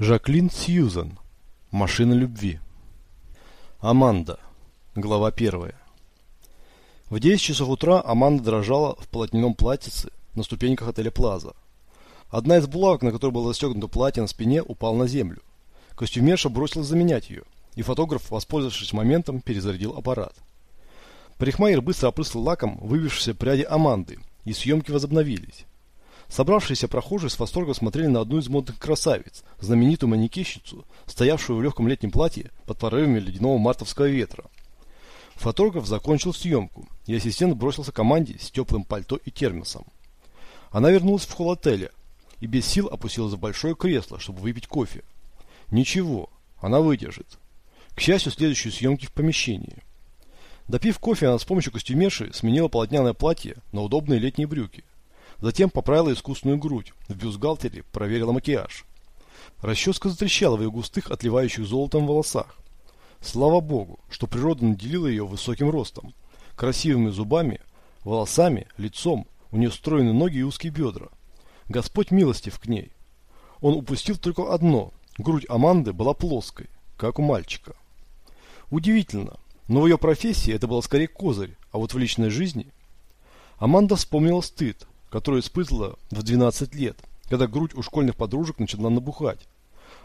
Жаклин Сьюзан. Машина любви. Аманда. Глава первая. В 10 часов утра Аманда дрожала в полотняном платьице на ступеньках отеля Плаза. Одна из булавок, на которой было застегнуто платье на спине, упала на землю. Костюмерша бросилась заменять ее, и фотограф, воспользовавшись моментом, перезарядил аппарат. Парикмахер быстро опрыскал лаком выбившиеся пряди Аманды, и съемки возобновились. Собравшиеся прохожие с восторгом смотрели на одну из модных красавиц, знаменитую манекенщицу, стоявшую в легком летнем платье под порывами ледяного мартовского ветра. Фотограф закончил съемку, и ассистент бросился команде с теплым пальто и термосом. Она вернулась в холл отеля и без сил опустилась в большое кресло, чтобы выпить кофе. Ничего, она выдержит. К счастью, следующие съемки в помещении. Допив кофе, она с помощью костюмерши сменила полотняное платье на удобные летние брюки. Затем поправила искусственную грудь, в бюстгальтере проверила макияж. Расческа затрещала в ее густых, отливающих золотом волосах. Слава богу, что природа наделила ее высоким ростом, красивыми зубами, волосами, лицом, у нее стройные ноги и узкие бедра. Господь милостив к ней. Он упустил только одно. Грудь Аманды была плоской, как у мальчика. Удивительно, но в ее профессии это было скорее козырь, а вот в личной жизни... Аманда вспомнила стыд, которую испытывала в 12 лет, когда грудь у школьных подружек начала набухать.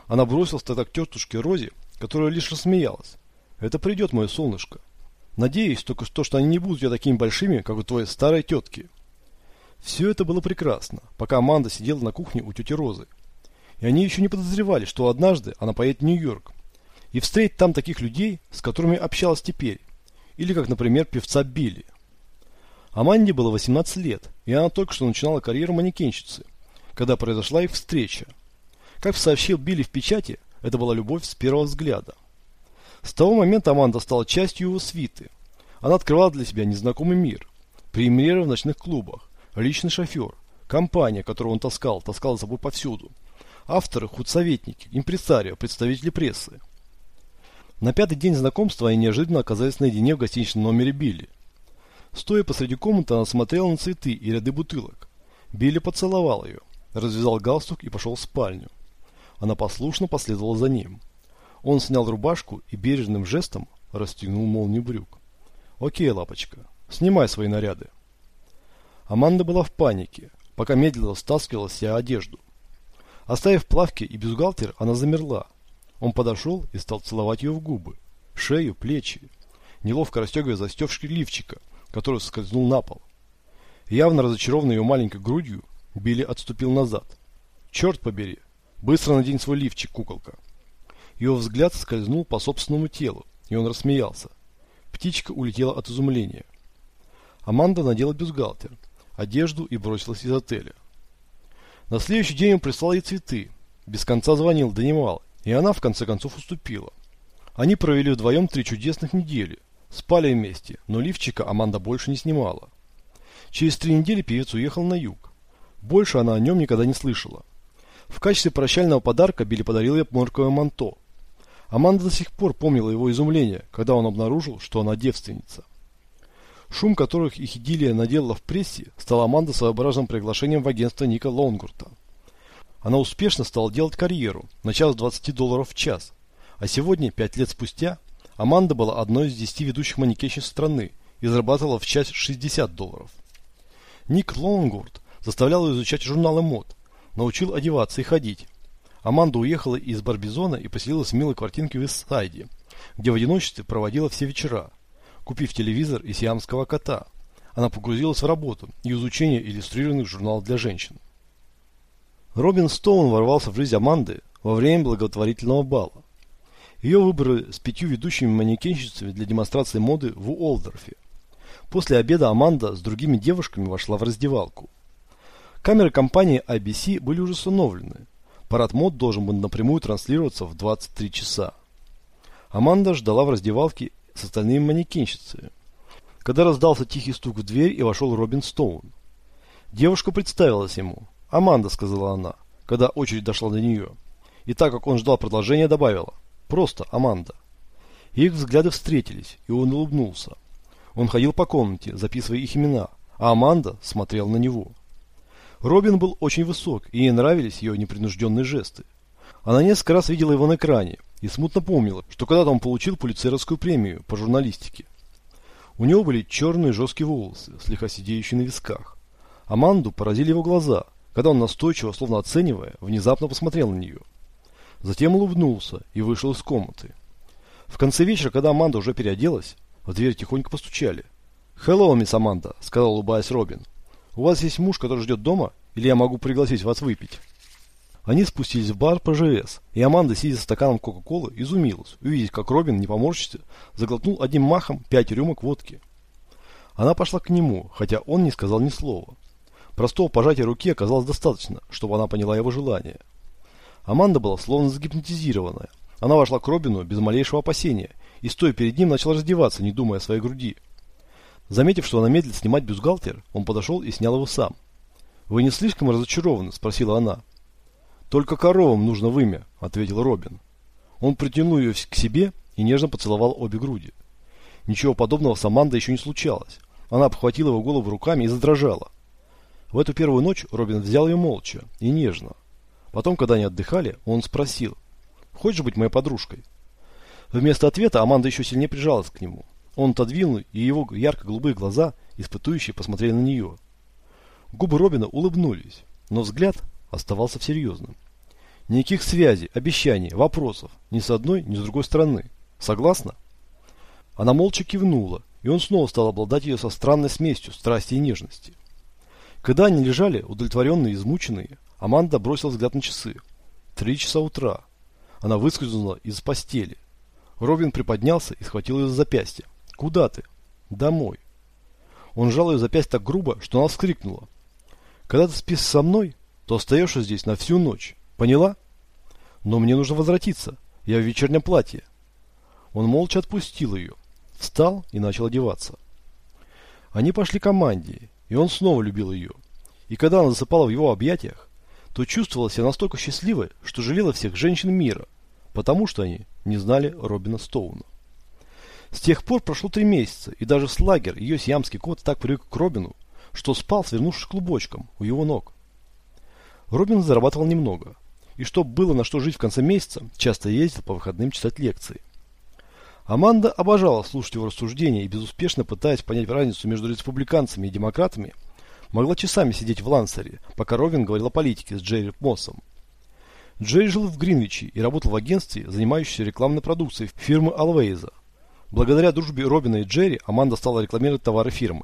Она бросилась тогда к тетушке Розе, которая лишь рассмеялась. «Это придет, мое солнышко. Надеюсь только то, что они не будут тебя такими большими, как у твоей старой тетки». Все это было прекрасно, пока Аманда сидела на кухне у тети Розы. И они еще не подозревали, что однажды она поедет в Нью-Йорк и встретит там таких людей, с которыми общалась теперь. Или как, например, певца Билли. Аманде было 18 лет, и она только что начинала карьеру манекенщицы, когда произошла их встреча. Как сообщил Билли в печати, это была любовь с первого взгляда. С того момента Аманда стала частью его свиты. Она открывала для себя незнакомый мир. Премьеры в ночных клубах, личный шофер, компания, которую он таскал, таскал за собой повсюду. Авторы, худсоветники, импресарио, представители прессы. На пятый день знакомства они неожиданно оказались наедине в гостиничном номере Билли. Стоя посреди комнаты, она смотрела на цветы и ряды бутылок. Билли поцеловал ее, развязал галстук и пошел в спальню. Она послушно последовала за ним. Он снял рубашку и бережным жестом расстегнул молнию брюк. «Окей, лапочка, снимай свои наряды». Аманда была в панике, пока медленно стаскивала себя одежду. Оставив плавки и бюстгальтер, она замерла. Он подошел и стал целовать ее в губы, шею, плечи, неловко расстегивая застежки лифчика – который соскользнул на пол. Явно разочарованный ее маленькой грудью, Билли отступил назад. «Черт побери! Быстро надень свой лифчик, куколка!» Ее взгляд скользнул по собственному телу, и он рассмеялся. Птичка улетела от изумления. Аманда надела бюстгальтер, одежду и бросилась из отеля. На следующий день он прислал ей цветы. Без конца звонил, донимал, и она в конце концов уступила. Они провели вдвоем три чудесных недели, Спали вместе, но лифчика Аманда больше не снимала. Через три недели певец уехал на юг. Больше она о нем никогда не слышала. В качестве прощального подарка Билли подарил ей морковое манто. Аманда до сих пор помнила его изумление, когда он обнаружил, что она девственница. Шум, которых их идиллия наделала в прессе, стал Аманда своеобразным приглашением в агентство Ника Лонгурта. Она успешно стала делать карьеру, начав с 20 долларов в час, а сегодня, пять лет спустя, Аманда была одной из десяти ведущих манекенщиц страны и зарабатывала в час 60 долларов. Ник Лонгурт заставлял ее изучать журналы мод, научил одеваться и ходить. Аманда уехала из Барбизона и поселилась в милой квартирке в Иссайде, где в одиночестве проводила все вечера. Купив телевизор и сиамского кота, она погрузилась в работу и изучение иллюстрированных журналов для женщин. Робин Стоун ворвался в жизнь Аманды во время благотворительного бала. Ее выбрали с пятью ведущими манекенщицами для демонстрации моды в Уолдорфе. После обеда Аманда с другими девушками вошла в раздевалку. Камеры компании IBC были уже установлены. Парад мод должен был напрямую транслироваться в 23 часа. Аманда ждала в раздевалке с остальными манекенщицами. Когда раздался тихий стук в дверь и вошел Робин Стоун. Девушка представилась ему. «Аманда», — сказала она, когда очередь дошла до нее. И так как он ждал продолжения, добавила. Просто Аманда. Их взгляды встретились, и он улыбнулся. Он ходил по комнате, записывая их имена, а Аманда смотрел на него. Робин был очень высок, и ей нравились ее непринужденные жесты. Она несколько раз видела его на экране и смутно помнила, что когда-то он получил полицейскую премию по журналистике. У него были черные жесткие волосы, слегка сидеющие на висках. Аманду поразили его глаза, когда он настойчиво, словно оценивая, внезапно посмотрел на нее. Затем улыбнулся и вышел из комнаты. В конце вечера, когда Аманда уже переоделась, в дверь тихонько постучали. «Хеллоу, мисс Аманда», — сказал, улыбаясь Робин. «У вас есть муж, который ждет дома, или я могу пригласить вас выпить?» Они спустились в бар ПЖС, и Аманда, сидя с стаканом Кока-Колы, изумилась, увидеть, как Робин, не поморщится, заглотнул одним махом пять рюмок водки. Она пошла к нему, хотя он не сказал ни слова. Простого пожатия руки оказалось достаточно, чтобы она поняла его желание. Аманда была словно загипнотизированная. Она вошла к Робину без малейшего опасения и, стоя перед ним, начала раздеваться, не думая о своей груди. Заметив, что она медлит снимать бюстгальтер, он подошел и снял его сам. «Вы не слишком разочарованы?» – спросила она. «Только коровам нужно вымя», – ответил Робин. Он притянул ее к себе и нежно поцеловал обе груди. Ничего подобного с Амандой еще не случалось. Она обхватила его голову руками и задрожала. В эту первую ночь Робин взял ее молча и нежно. Потом, когда они отдыхали, он спросил, «Хочешь быть моей подружкой?» Вместо ответа Аманда еще сильнее прижалась к нему. Он отодвинул, и его ярко-голубые глаза, испытующие, посмотрели на нее. Губы Робина улыбнулись, но взгляд оставался серьезным. Никаких связей, обещаний, вопросов ни с одной, ни с другой стороны. Согласна? Она молча кивнула, и он снова стал обладать ее со странной смесью страсти и нежности. Когда они лежали, удовлетворенные и измученные, Аманда бросила взгляд на часы. Три часа утра. Она выскользнула из постели. Робин приподнялся и схватил ее за запястье. «Куда ты?» «Домой». Он сжал ее запястье так грубо, что она вскрикнула. «Когда ты спишь со мной, то остаешься здесь на всю ночь. Поняла? Но мне нужно возвратиться. Я в вечернем платье». Он молча отпустил ее, встал и начал одеваться. Они пошли к команде, и он снова любил ее. И когда она засыпала в его объятиях, то чувствовала себя настолько счастливой, что жалела всех женщин мира, потому что они не знали Робина Стоуна. С тех пор прошло три месяца, и даже Слагер, ее сиамский кот, так привык к Робину, что спал, свернувшись клубочком у его ног. Робин зарабатывал немного, и чтобы было на что жить в конце месяца, часто ездил по выходным читать лекции. Аманда обожала слушать его рассуждения и, безуспешно пытаясь понять разницу между республиканцами и демократами, могла часами сидеть в Лансере, пока Ровин говорил о политике с Джерри Моссом. Джерри жил в Гринвиче и работал в агентстве, занимающемся рекламной продукцией фирмы Алвейза. Благодаря дружбе Робина и Джерри Аманда стала рекламировать товары фирмы.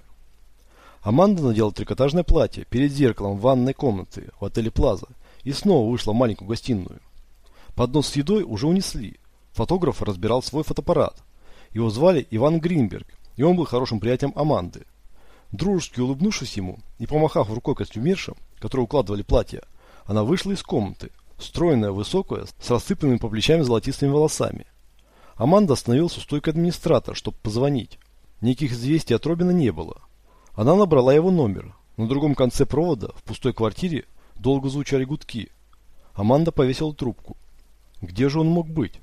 Аманда надела трикотажное платье перед зеркалом ванной комнаты в отеле Плаза и снова вышла в маленькую гостиную. Поднос с едой уже унесли. Фотограф разбирал свой фотоаппарат. Его звали Иван Гринберг, и он был хорошим приятелем Аманды. Дружески улыбнувшись ему и помахав рукой костюмершам, которые укладывали платье, она вышла из комнаты, стройная, высокая, с рассыпанными по плечам золотистыми волосами. Аманда остановился у стойки администратора, чтобы позвонить. Никаких известий от Робина не было. Она набрала его номер. На другом конце провода, в пустой квартире, долго звучали гудки. Аманда повесила трубку. Где же он мог быть?